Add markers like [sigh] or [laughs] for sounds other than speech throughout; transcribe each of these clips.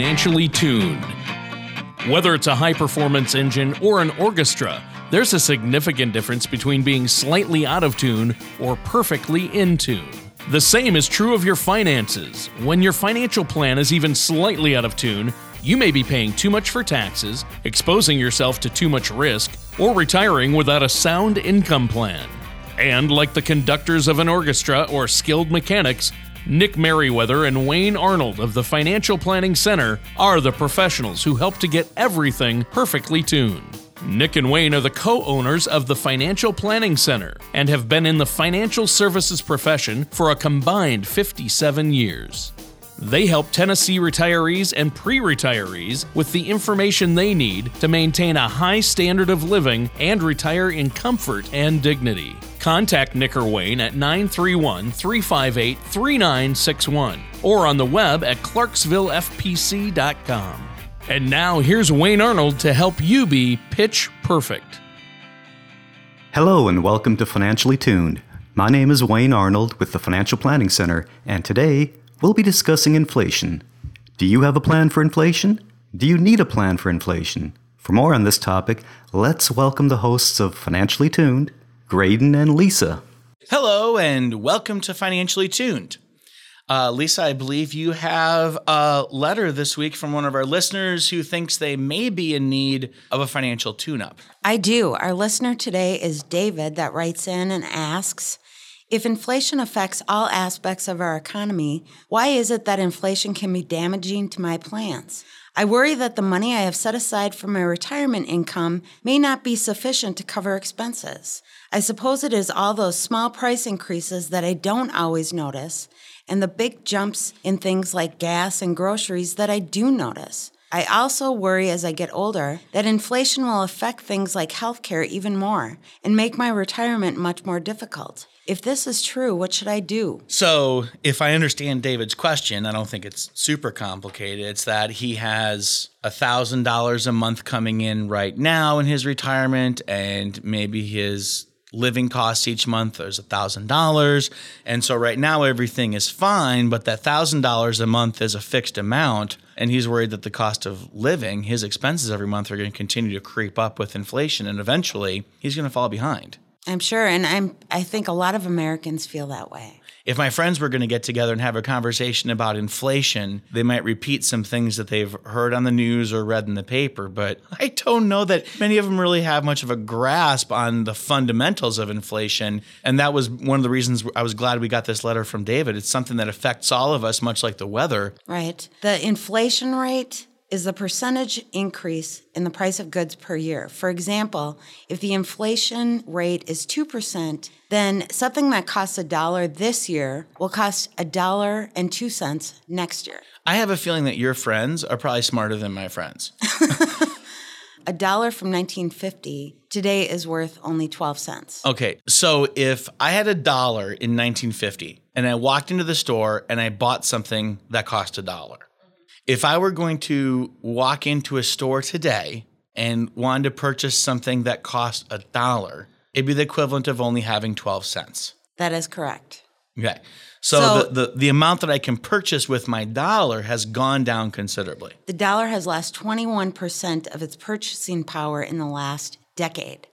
financially tuned. Whether it's a high performance engine or an orchestra, there's a significant difference between being slightly out of tune or perfectly in tune. The same is true of your finances. When your financial plan is even slightly out of tune, you may be paying too much for taxes, exposing yourself to too much risk, or retiring without a sound income plan. And like the conductors of an orchestra or skilled mechanics, Nick Merriweather and Wayne Arnold of the Financial Planning Center are the professionals who help to get everything perfectly tuned. Nick and Wayne are the co owners of the Financial Planning Center and have been in the financial services profession for a combined 57 years. They help Tennessee retirees and pre retirees with the information they need to maintain a high standard of living and retire in comfort and dignity. Contact Nick or Wayne at 931 358 3961 or on the web at clarksvillefpc.com. And now here's Wayne Arnold to help you be pitch perfect. Hello and welcome to Financially Tuned. My name is Wayne Arnold with the Financial Planning Center, and today we'll be discussing inflation. Do you have a plan for inflation? Do you need a plan for inflation? For more on this topic, let's welcome the hosts of Financially Tuned, Graydon and Lisa. Hello, and welcome to Financially Tuned. Uh, Lisa, I believe you have a letter this week from one of our listeners who thinks they may be in need of a financial tune up. I do. Our listener today is David, that writes in and asks if inflation affects all aspects of our economy, why is it that inflation can be damaging to my plans? I worry that the money I have set aside for my retirement income may not be sufficient to cover expenses. I suppose it is all those small price increases that I don't always notice, and the big jumps in things like gas and groceries that I do notice. I also worry as I get older that inflation will affect things like healthcare even more and make my retirement much more difficult. If this is true, what should I do? So, if I understand David's question, I don't think it's super complicated. It's that he has $1,000 a month coming in right now in his retirement, and maybe his living costs each month there's $1,000. And so, right now, everything is fine, but that $1,000 a month is a fixed amount. And he's worried that the cost of living, his expenses every month, are going to continue to creep up with inflation. And eventually, he's going to fall behind. I'm sure, and I'm I think a lot of Americans feel that way. If my friends were going to get together and have a conversation about inflation, they might repeat some things that they've heard on the news or read in the paper, but I don't know that many of them really have much of a grasp on the fundamentals of inflation. And that was one of the reasons I was glad we got this letter from David. It's something that affects all of us, much like the weather. Right. The inflation rate is the percentage increase in the price of goods per year. For example, if the inflation rate is 2%, then something that costs a dollar this year will cost a dollar and 2 cents next year. I have a feeling that your friends are probably smarter than my friends. [laughs] a dollar from 1950 today is worth only 12 cents. Okay, so if I had a dollar in 1950 and I walked into the store and I bought something that cost a dollar, if I were going to walk into a store today and wanted to purchase something that cost a dollar, it'd be the equivalent of only having 12 cents. That is correct. Okay. So, so the, the, the amount that I can purchase with my dollar has gone down considerably. The dollar has lost 21% of its purchasing power in the last decade.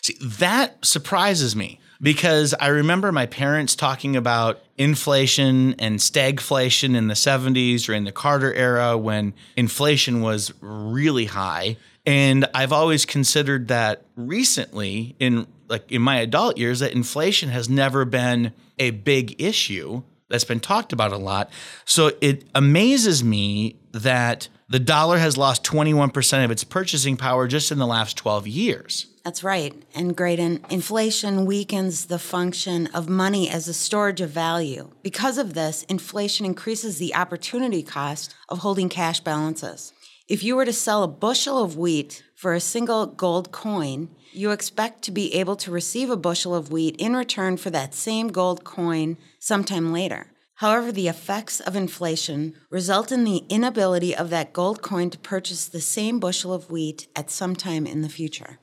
See, that surprises me because I remember my parents talking about inflation and stagflation in the 70s or in the Carter era when inflation was really high. And I've always considered that recently in like in my adult years that inflation has never been a big issue that's been talked about a lot. So it amazes me that the dollar has lost 21% of its purchasing power just in the last 12 years. That's right. And Graydon, inflation weakens the function of money as a storage of value. Because of this, inflation increases the opportunity cost of holding cash balances. If you were to sell a bushel of wheat for a single gold coin, you expect to be able to receive a bushel of wheat in return for that same gold coin sometime later. However, the effects of inflation result in the inability of that gold coin to purchase the same bushel of wheat at some time in the future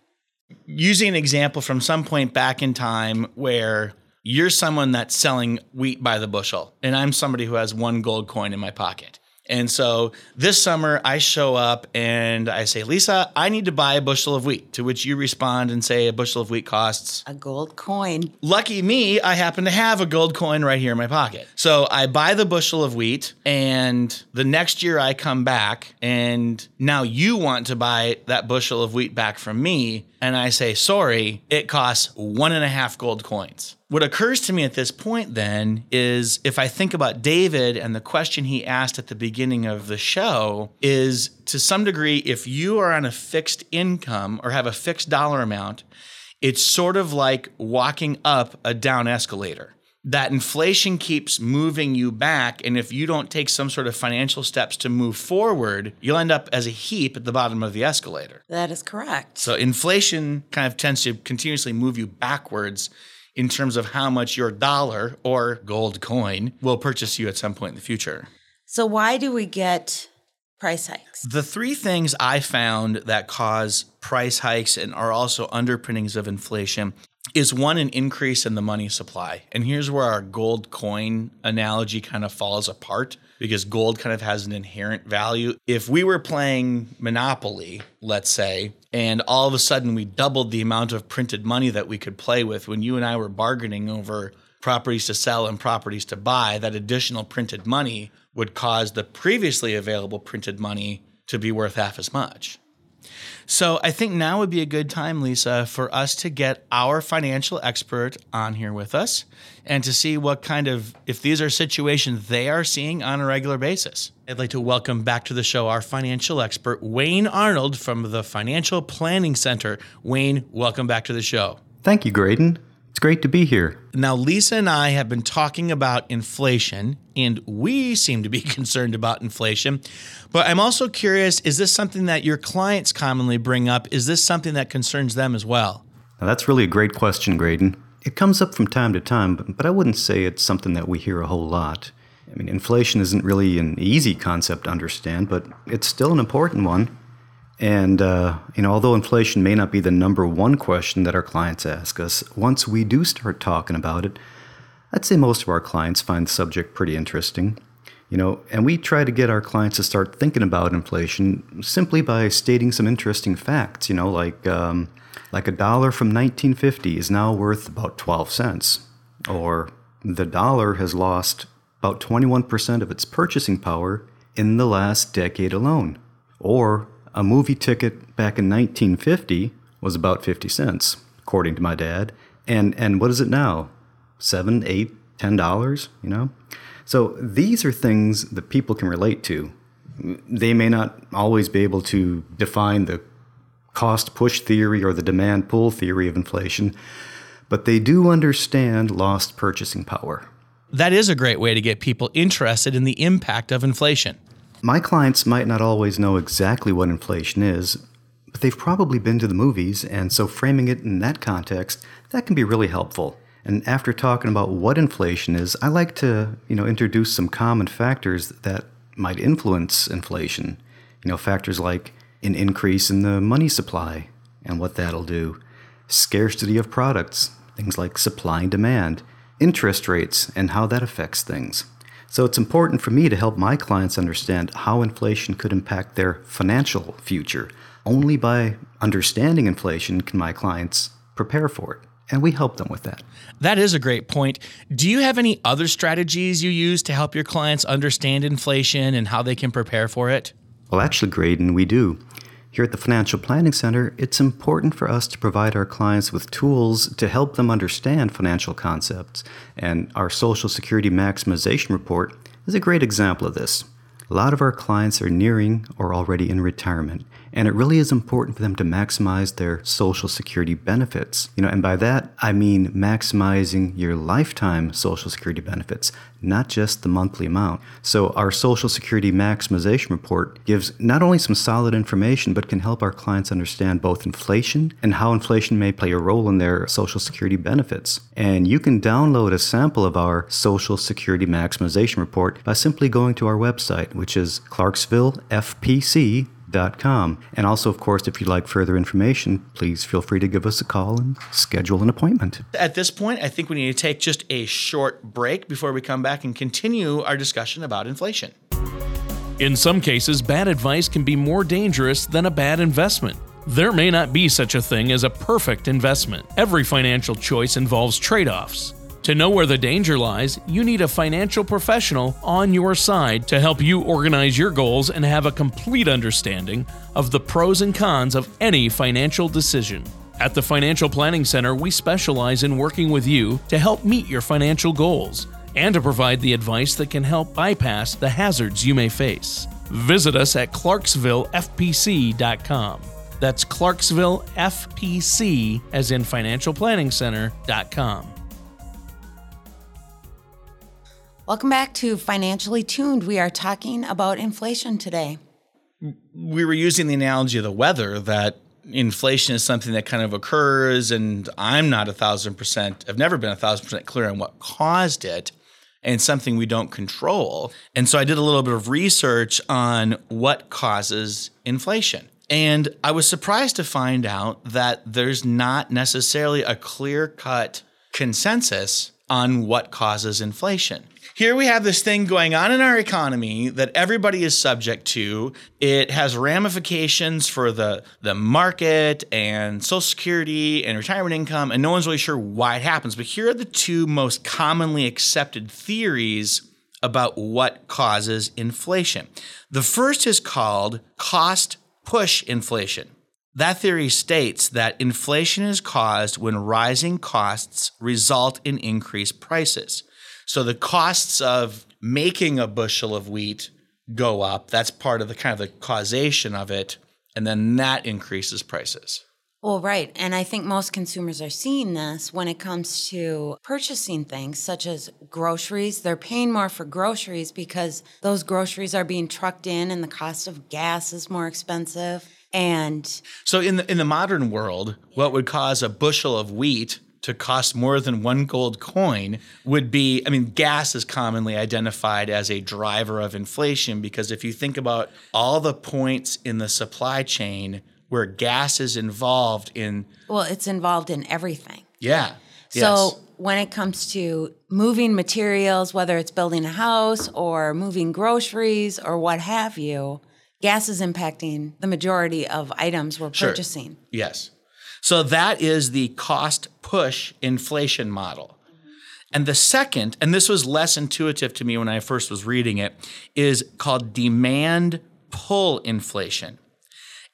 using an example from some point back in time where you're someone that's selling wheat by the bushel, and I'm somebody who has one gold coin in my pocket. And so this summer, I show up and I say, Lisa, I need to buy a bushel of wheat. To which you respond and say, a bushel of wheat costs. A gold coin. Lucky me, I happen to have a gold coin right here in my pocket. So I buy the bushel of wheat, and the next year I come back, and now you want to buy that bushel of wheat back from me. And I say, sorry, it costs one and a half gold coins. What occurs to me at this point then is if I think about David and the question he asked at the beginning of the show is to some degree, if you are on a fixed income or have a fixed dollar amount, it's sort of like walking up a down escalator. That inflation keeps moving you back. And if you don't take some sort of financial steps to move forward, you'll end up as a heap at the bottom of the escalator. That is correct. So inflation kind of tends to continuously move you backwards in terms of how much your dollar or gold coin will purchase you at some point in the future. So, why do we get price hikes? The three things I found that cause price hikes and are also underpinnings of inflation is one an increase in the money supply. And here's where our gold coin analogy kind of falls apart because gold kind of has an inherent value. If we were playing Monopoly, let's say, and all of a sudden we doubled the amount of printed money that we could play with when you and I were bargaining over properties to sell and properties to buy, that additional printed money would cause the previously available printed money to be worth half as much. So I think now would be a good time, Lisa, for us to get our financial expert on here with us and to see what kind of, if these are situations they are seeing on a regular basis. I'd like to welcome back to the show our financial expert, Wayne Arnold from the Financial Planning Center. Wayne, welcome back to the show. Thank you, Graydon. It's great to be here. Now, Lisa and I have been talking about inflation, and we seem to be [laughs] concerned about inflation. But I'm also curious is this something that your clients commonly bring up? Is this something that concerns them as well? Now, that's really a great question, Graydon. It comes up from time to time, but, but I wouldn't say it's something that we hear a whole lot. I mean, inflation isn't really an easy concept to understand, but it's still an important one. And, uh, you know, although inflation may not be the number one question that our clients ask us, once we do start talking about it, I'd say most of our clients find the subject pretty interesting. You know, and we try to get our clients to start thinking about inflation simply by stating some interesting facts, you know, like, um, like a dollar from 1950 is now worth about 12 cents, or the dollar has lost about 21% of its purchasing power in the last decade alone, or a movie ticket back in 1950 was about 50 cents, according to my dad. And, and what is it now? Seven, eight, ten dollars, you know? So these are things that people can relate to. They may not always be able to define the cost push theory or the demand pull theory of inflation, but they do understand lost purchasing power. That is a great way to get people interested in the impact of inflation. My clients might not always know exactly what inflation is, but they've probably been to the movies, and so framing it in that context, that can be really helpful. And after talking about what inflation is, I like to, you know, introduce some common factors that might influence inflation. You know, factors like an increase in the money supply and what that'll do, scarcity of products, things like supply and demand, interest rates and how that affects things. So it's important for me to help my clients understand how inflation could impact their financial future. Only by understanding inflation can my clients prepare for it. And we help them with that. That is a great point. Do you have any other strategies you use to help your clients understand inflation and how they can prepare for it? Well, actually, Graydon, we do. Here at the Financial Planning Center, it's important for us to provide our clients with tools to help them understand financial concepts, and our Social Security Maximization Report is a great example of this. A lot of our clients are nearing or already in retirement, and it really is important for them to maximize their Social Security benefits. You know, and by that I mean maximizing your lifetime Social Security benefits, not just the monthly amount. So our Social Security Maximization Report gives not only some solid information, but can help our clients understand both inflation and how inflation may play a role in their Social Security benefits. And you can download a sample of our Social Security Maximization Report by simply going to our website, which is clarksvillefpc.com and also, of course, if you'd like further information, please feel free to give us a call and schedule an appointment. At this point, I think we need to take just a short break before we come back and continue our discussion about inflation. In some cases, bad advice can be more dangerous than a bad investment. There may not be such a thing as a perfect investment. Every financial choice involves trade offs. To know where the danger lies, you need a financial professional on your side to help you organize your goals and have a complete understanding of the pros and cons of any financial decision. At the Financial Planning Center, we specialize in working with you to help meet your financial goals and to provide the advice that can help bypass the hazards you may face. Visit us at clarksvillefpc.com. That's clarksvillefpc, as in financialplanningscenter.com. Welcome back to Financially Tuned. We are talking about inflation today. We were using the analogy of the weather that inflation is something that kind of occurs, and I'm not a thousand percent, I've never been a thousand percent clear on what caused it, and something we don't control. And so I did a little bit of research on what causes inflation. And I was surprised to find out that there's not necessarily a clear cut consensus on what causes inflation here we have this thing going on in our economy that everybody is subject to. It has ramifications for the, the market and Social Security and retirement income, and no one's really sure why it happens. But here are the two most commonly accepted theories about what causes inflation. The first is called cost push inflation. That theory states that inflation is caused when rising costs result in increased prices. So the costs of making a bushel of wheat go up. That's part of the kind of the causation of it. And then that increases prices. Well, right. And I think most consumers are seeing this when it comes to purchasing things such as groceries. They're paying more for groceries because those groceries are being trucked in and the cost of gas is more expensive. And so in the in the modern world, what would cause a bushel of wheat to cost more than one gold coin would be I mean, gas is commonly identified as a driver of inflation because if you think about all the points in the supply chain where gas is involved in. Well, it's involved in everything. Yeah. So yes. when it comes to moving materials, whether it's building a house or moving groceries or what have you, gas is impacting the majority of items we're sure. purchasing. Yes. So that is the cost push inflation model. And the second, and this was less intuitive to me when I first was reading it, is called demand pull inflation.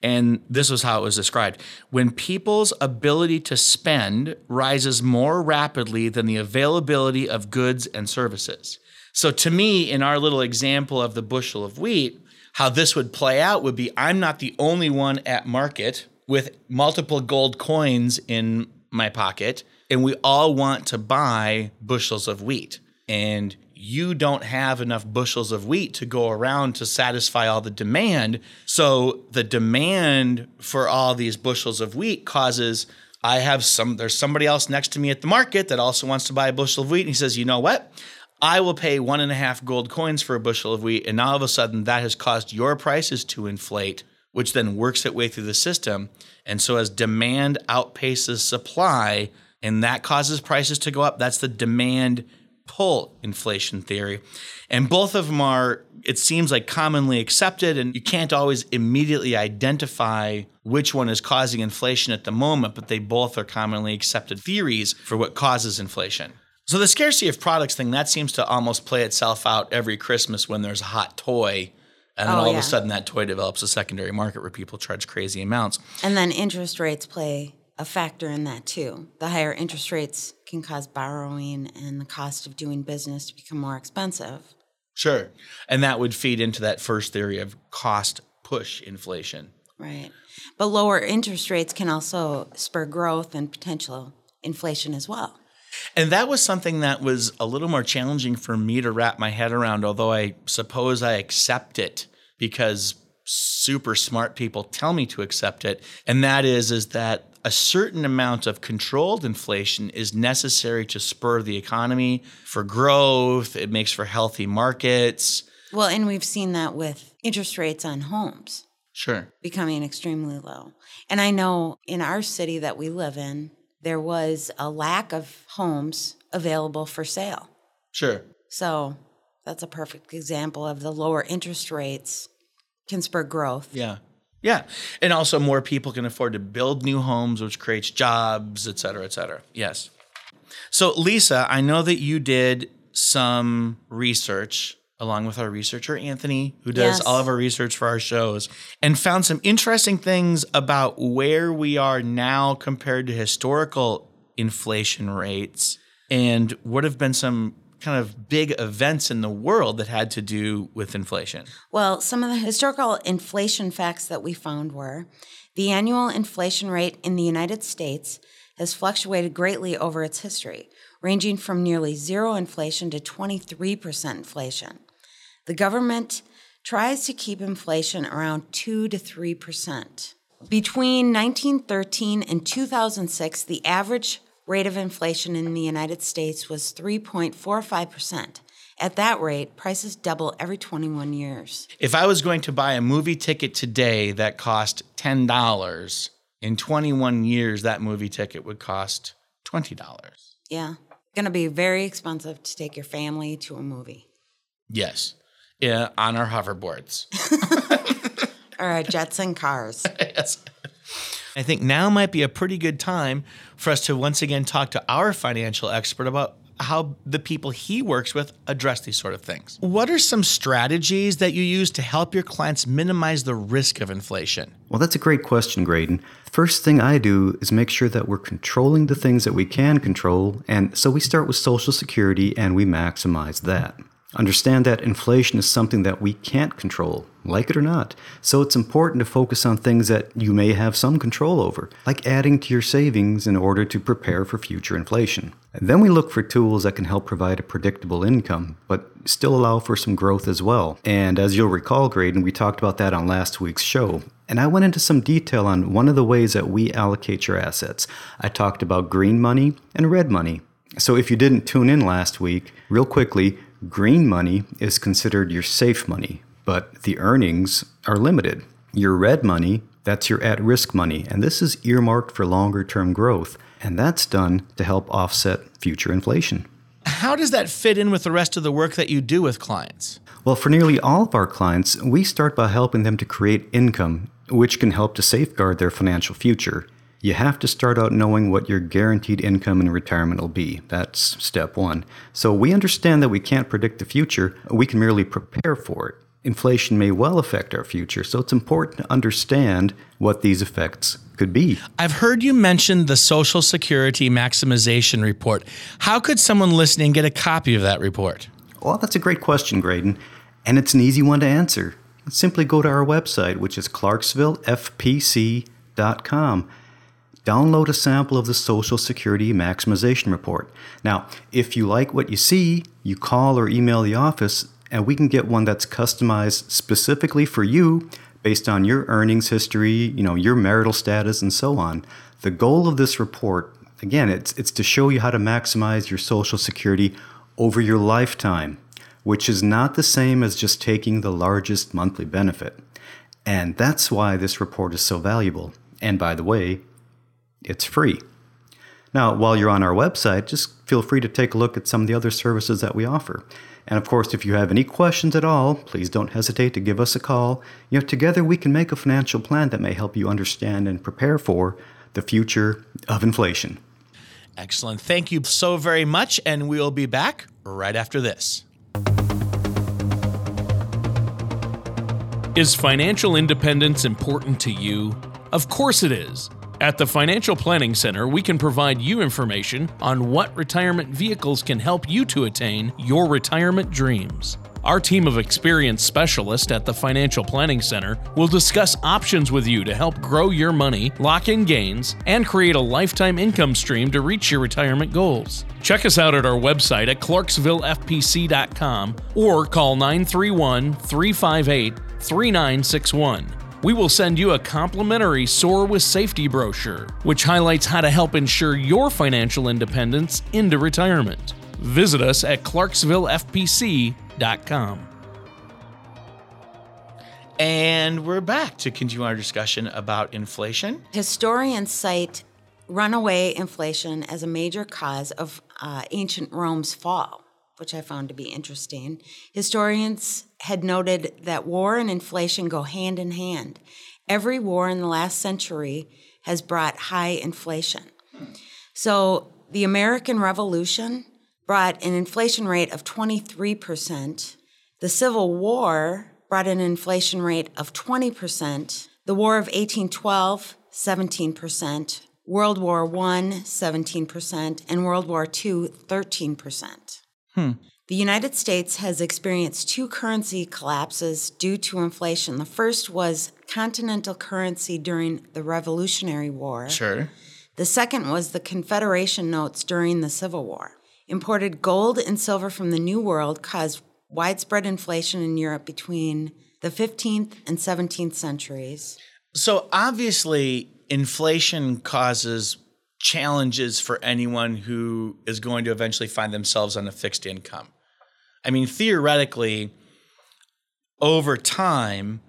And this was how it was described. When people's ability to spend rises more rapidly than the availability of goods and services. So, to me, in our little example of the bushel of wheat, how this would play out would be I'm not the only one at market with multiple gold coins in my pocket, and we all want to buy bushels of wheat. And you don't have enough bushels of wheat to go around to satisfy all the demand. So the demand for all these bushels of wheat causes I have some there's somebody else next to me at the market that also wants to buy a bushel of wheat. And he says, you know what? I will pay one and a half gold coins for a bushel of wheat. And all of a sudden that has caused your prices to inflate which then works its way through the system. And so as demand outpaces supply and that causes prices to go up, that's the demand pull inflation theory. And both of them are, it seems like, commonly accepted, and you can't always immediately identify which one is causing inflation at the moment, but they both are commonly accepted theories for what causes inflation. So the scarcity of products thing, that seems to almost play itself out every Christmas when there's a hot toy and then oh, all yeah. of a sudden, that toy develops a secondary market where people charge crazy amounts. And then interest rates play a factor in that too. The higher interest rates can cause borrowing and the cost of doing business to become more expensive. Sure. And that would feed into that first theory of cost push inflation. Right. But lower interest rates can also spur growth and potential inflation as well. And that was something that was a little more challenging for me to wrap my head around, although I suppose I accept it because super smart people tell me to accept it. And that is is that a certain amount of controlled inflation is necessary to spur the economy for growth. It makes for healthy markets. Well, and we've seen that with interest rates on homes. Sure. Becoming extremely low. And I know in our city that we live in, there was a lack of homes available for sale. Sure. So That's a perfect example of the lower interest rates can spur growth. Yeah. Yeah. And also more people can afford to build new homes, which creates jobs, et cetera, et cetera. Yes. So, Lisa, I know that you did some research along with our researcher, Anthony, who does Yes. all of our research for our shows, and found some interesting things about where we are now compared to historical inflation rates and what have been some kind of big events in the world that had to do with inflation. Well, some of the historical inflation facts that we found were the annual inflation rate in the United States has fluctuated greatly over its history, ranging from nearly zero inflation to 23% inflation. The government tries to keep inflation around 2 to 3%. Between 1913 and 2006, the average rate of inflation in the United States was 3.45%. At that rate, prices double every 21 years. If I was going to buy a movie ticket today that cost $10, in 21 years, that movie ticket would cost $20. Yeah. Going to be very expensive to take your family to a movie Yes. Yeah, on our hoverboards. [laughs] or a jets and cars. [laughs] yes. I think now might be a pretty good time for us to once again talk to our financial expert about how the people he works with address these sort of things. What are some strategies that you use to help your clients minimize the risk of inflation? Well, that's a great question, Graydon. First thing I do is make sure that we're controlling the things that we can control, and so we start with Social Security and we maximize that. Understand that inflation is something that we can't control, like it or not. So it's important to focus on things that you may have some control over, like adding to your savings in order to prepare for future inflation. And then we look for tools that can help provide a predictable income, but still allow for some growth as well. And as you'll recall, Graydon, we talked about that on last week's show. And I went into some detail on one of the ways that we allocate your assets. I talked about green money and red money. So if you didn't tune in last week, real quickly, green money is considered your safe money, but the earnings are limited. Your red money, that's your at risk money, and this is earmarked for longer term growth, and that's done to help offset future inflation. How does that fit in with the rest of the work that you do with clients? Well, for nearly all of our clients, we start by helping them to create income, which can help to safeguard their financial future. You have to start out knowing what your guaranteed income in retirement will be. That's step one. So we understand that we can't predict the future, we can merely prepare for it. Inflation may well affect our future, so it's important to understand what these effects could be. I've heard you mention the Social Security Maximization Report. How could someone listening get a copy of that report? Well, that's a great question, Graydon, and it's an easy one to answer. Simply go to our website, which is clarksvillefpc.com. Download a sample of the Social Security Maximization Report. Now, if you like what you see, you call or email the office, and we can get one that's customized specifically for you based on your earnings history, you know, your marital status, and so on. The goal of this report, again, it's, it's to show you how to maximize your Social Security over your lifetime, which is not the same as just taking the largest monthly benefit. And that's why this report is so valuable. And by the way, it's free. Now, while you're on our website, just feel free to take a look at some of the other services that we offer. And of course, if you have any questions at all, please don't hesitate to give us a call. You know, together we can make a financial plan that may help you understand and prepare for the future of inflation. Excellent. Thank you so very much. And we will be back right after this. Is financial independence important to you? Of course it is. At the Financial Planning Center, we can provide you information on what retirement vehicles can help you to attain your retirement dreams. Our team of experienced specialists at the Financial Planning Center will discuss options with you to help grow your money, lock in gains, and create a lifetime income stream to reach your retirement goals. Check us out at our website at clarksvillefpc.com or call 931 358 3961. We will send you a complimentary Soar with Safety brochure, which highlights how to help ensure your financial independence into retirement. Visit us at clarksvillefpc.com. And we're back to continue our discussion about inflation. Historians cite runaway inflation as a major cause of uh, ancient Rome's fall, which I found to be interesting. Historians had noted that war and inflation go hand in hand. Every war in the last century has brought high inflation. So the American Revolution brought an inflation rate of 23%. The Civil War brought an inflation rate of 20%. The War of 1812, 17%. World War I, 17%, and World War II, 13%. Hmm. The United States has experienced two currency collapses due to inflation. The first was continental currency during the Revolutionary War. Sure. The second was the Confederation notes during the Civil War. Imported gold and silver from the New World caused widespread inflation in Europe between the 15th and 17th centuries. So obviously, inflation causes challenges for anyone who is going to eventually find themselves on a fixed income. I mean, theoretically, over time,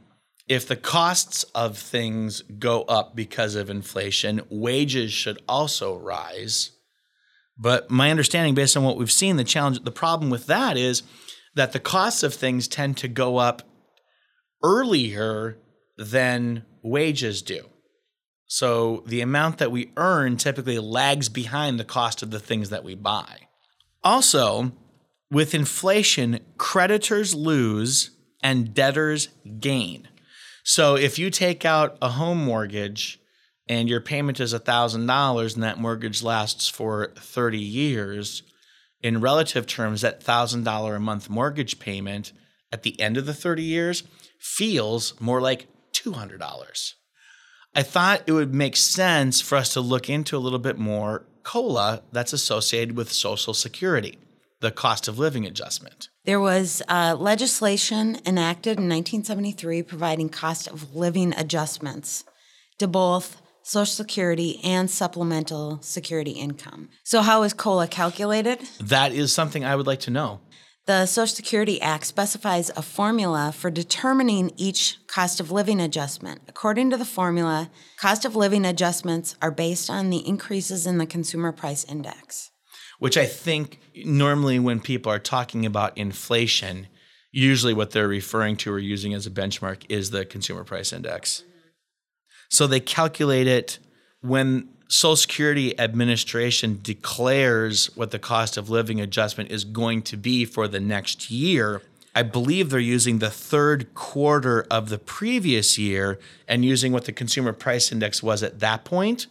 if the costs of things go up because of inflation, wages should also rise. But my understanding, based on what we've seen, the challenge, the problem with that is that the costs of things tend to go up earlier than wages do. So the amount that we earn typically lags behind the cost of the things that we buy. Also, with inflation, creditors lose and debtors gain. So if you take out a home mortgage and your payment is $1,000 and that mortgage lasts for 30 years, in relative terms, that $1,000 a month mortgage payment at the end of the 30 years feels more like $200. I thought it would make sense for us to look into a little bit more COLA that's associated with Social Security, the cost of living adjustment. There was uh, legislation enacted in 1973 providing cost of living adjustments to both Social Security and supplemental security income. So, how is COLA calculated? That is something I would like to know. The Social Security Act specifies a formula for determining each cost of living adjustment. According to the formula, cost of living adjustments are based on the increases in the consumer price index. Which I think normally when people are talking about inflation, usually what they're referring to or using as a benchmark is the consumer price index. So they calculate it when Social Security Administration declares what the cost of living adjustment is going to be for the next year. I believe they're using the third quarter of the previous year and using what the consumer price index was at that point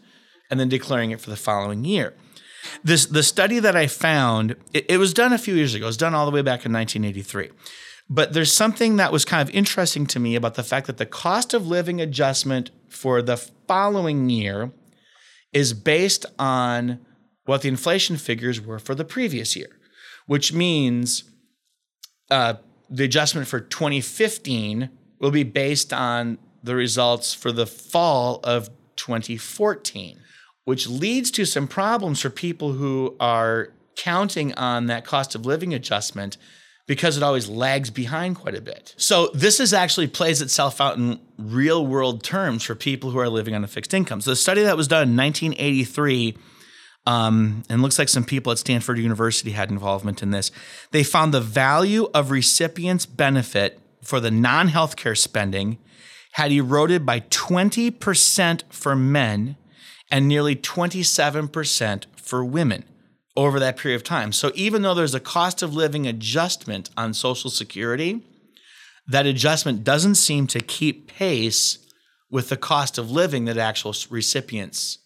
and then declaring it for the following year. This the study that I found, it, it was done a few years ago. It was done all the way back in 1983. But there's something that was kind of interesting to me about the fact that the cost of living adjustment for the following year is based on what the inflation figures were for the previous year, which means uh, the adjustment for 2015 will be based on the results for the fall of 2014, which leads to some problems for people who are counting on that cost of living adjustment because it always lags behind quite a bit. So this is actually plays itself out in real world terms for people who are living on a fixed income. So the study that was done in 1983 um, and looks like some people at Stanford University had involvement in this. They found the value of recipients' benefit for the non healthcare spending had eroded by 20% for men and nearly 27% for women over that period of time. So even though there's a cost of living adjustment on Social Security, that adjustment doesn't seem to keep pace with the cost of living that actual recipients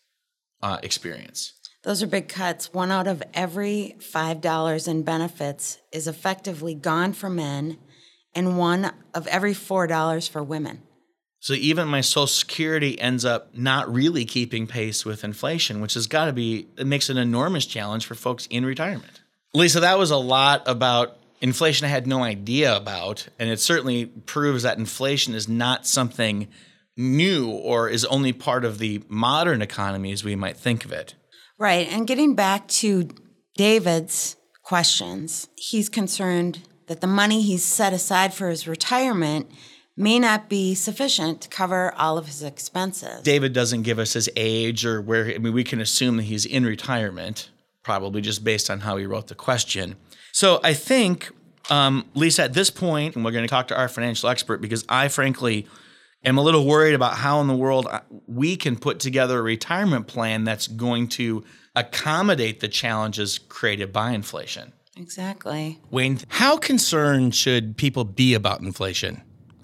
uh, experience. Those are big cuts. One out of every $5 in benefits is effectively gone for men, and one of every $4 for women. So even my Social Security ends up not really keeping pace with inflation, which has got to be, it makes an enormous challenge for folks in retirement. Lisa, that was a lot about inflation I had no idea about. And it certainly proves that inflation is not something new or is only part of the modern economy as we might think of it. Right. And getting back to David's questions, he's concerned that the money he's set aside for his retirement may not be sufficient to cover all of his expenses. David doesn't give us his age or where, I mean, we can assume that he's in retirement probably just based on how he wrote the question. So I think, um, Lisa, at this point, and we're going to talk to our financial expert because I frankly am a little worried about how in the world uh, we can put together a retirement plan that's going to accommodate the challenges created by inflation. Exactly. Wayne, how concerned should people be about inflation?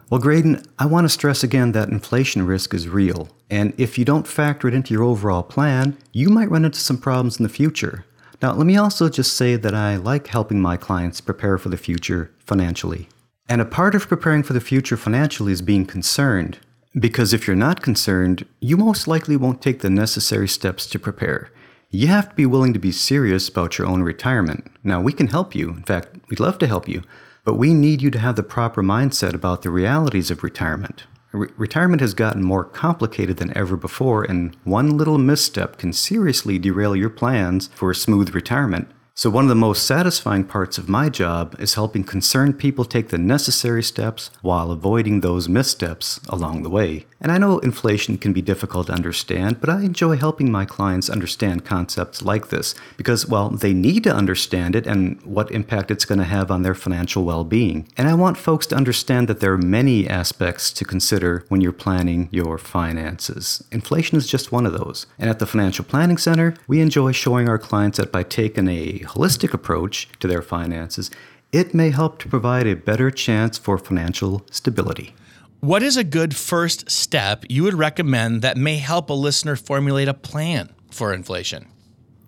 Well, Graydon, I want to stress again that inflation risk is real. And if you don't factor it into your overall plan, you might run into some problems in the future. Now, let me also just say that I like helping my clients prepare for the future financially. And a part of preparing for the future financially is being concerned. Because if you're not concerned, you most likely won't take the necessary steps to prepare. You have to be willing to be serious about your own retirement. Now, we can help you. In fact, we'd love to help you. But we need you to have the proper mindset about the realities of retirement. Re- retirement has gotten more complicated than ever before, and one little misstep can seriously derail your plans for a smooth retirement. So, one of the most satisfying parts of my job is helping concerned people take the necessary steps while avoiding those missteps along the way. And I know inflation can be difficult to understand, but I enjoy helping my clients understand concepts like this because, well, they need to understand it and what impact it's going to have on their financial well being. And I want folks to understand that there are many aspects to consider when you're planning your finances. Inflation is just one of those. And at the Financial Planning Center, we enjoy showing our clients that by taking a holistic approach to their finances, it may help to provide a better chance for financial stability. What is a good first step you would recommend that may help a listener formulate a plan for inflation?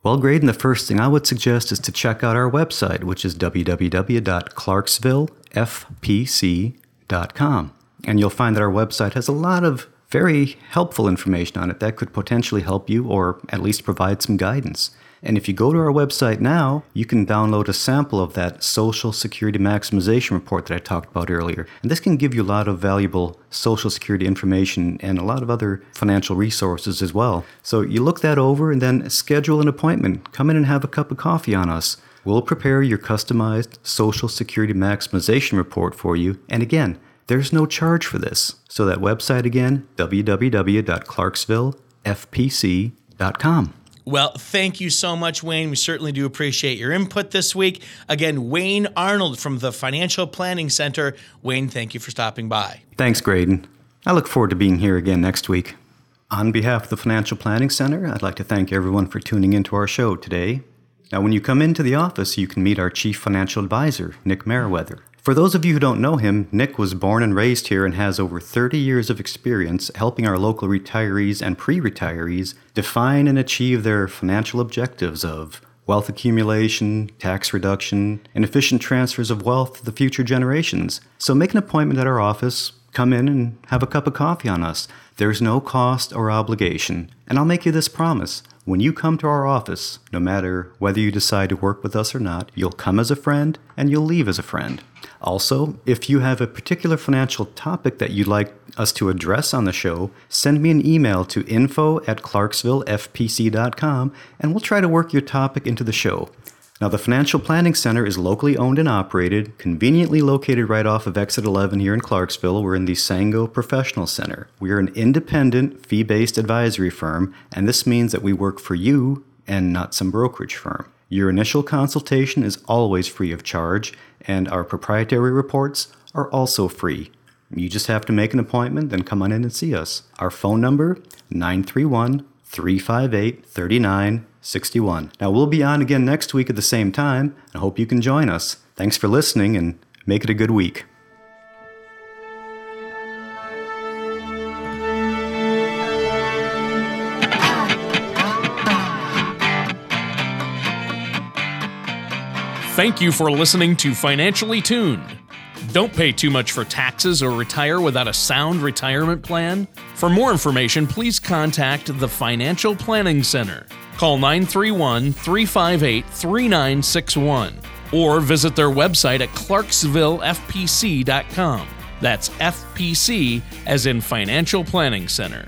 Well, Graydon, the first thing I would suggest is to check out our website, which is www.clarksvillefpc.com. And you'll find that our website has a lot of very helpful information on it that could potentially help you or at least provide some guidance. And if you go to our website now, you can download a sample of that Social Security Maximization Report that I talked about earlier. And this can give you a lot of valuable Social Security information and a lot of other financial resources as well. So you look that over and then schedule an appointment. Come in and have a cup of coffee on us. We'll prepare your customized Social Security Maximization Report for you. And again, there's no charge for this. So that website again, www.clarksvillefpc.com. Well, thank you so much, Wayne. We certainly do appreciate your input this week. Again, Wayne Arnold from the Financial Planning Center. Wayne, thank you for stopping by. Thanks, Graydon. I look forward to being here again next week. On behalf of the Financial Planning Center, I'd like to thank everyone for tuning into our show today. Now, when you come into the office, you can meet our Chief Financial Advisor, Nick Merriweather. For those of you who don't know him, Nick was born and raised here and has over 30 years of experience helping our local retirees and pre retirees define and achieve their financial objectives of wealth accumulation, tax reduction, and efficient transfers of wealth to the future generations. So make an appointment at our office, come in and have a cup of coffee on us. There's no cost or obligation. And I'll make you this promise. When you come to our office, no matter whether you decide to work with us or not, you'll come as a friend and you'll leave as a friend. Also, if you have a particular financial topic that you'd like us to address on the show, send me an email to info at clarksvillefpc.com and we'll try to work your topic into the show. Now, the Financial Planning Center is locally owned and operated, conveniently located right off of Exit 11 here in Clarksville. We're in the Sango Professional Center. We are an independent, fee based advisory firm, and this means that we work for you and not some brokerage firm. Your initial consultation is always free of charge, and our proprietary reports are also free. You just have to make an appointment, then come on in and see us. Our phone number 931 358 3961. Now we'll be on again next week at the same time. I hope you can join us. Thanks for listening and make it a good week. Thank you for listening to Financially Tuned. Don't pay too much for taxes or retire without a sound retirement plan. For more information, please contact the Financial Planning Center. Call 931 358 3961 or visit their website at clarksvillefpc.com. That's FPC as in Financial Planning Center.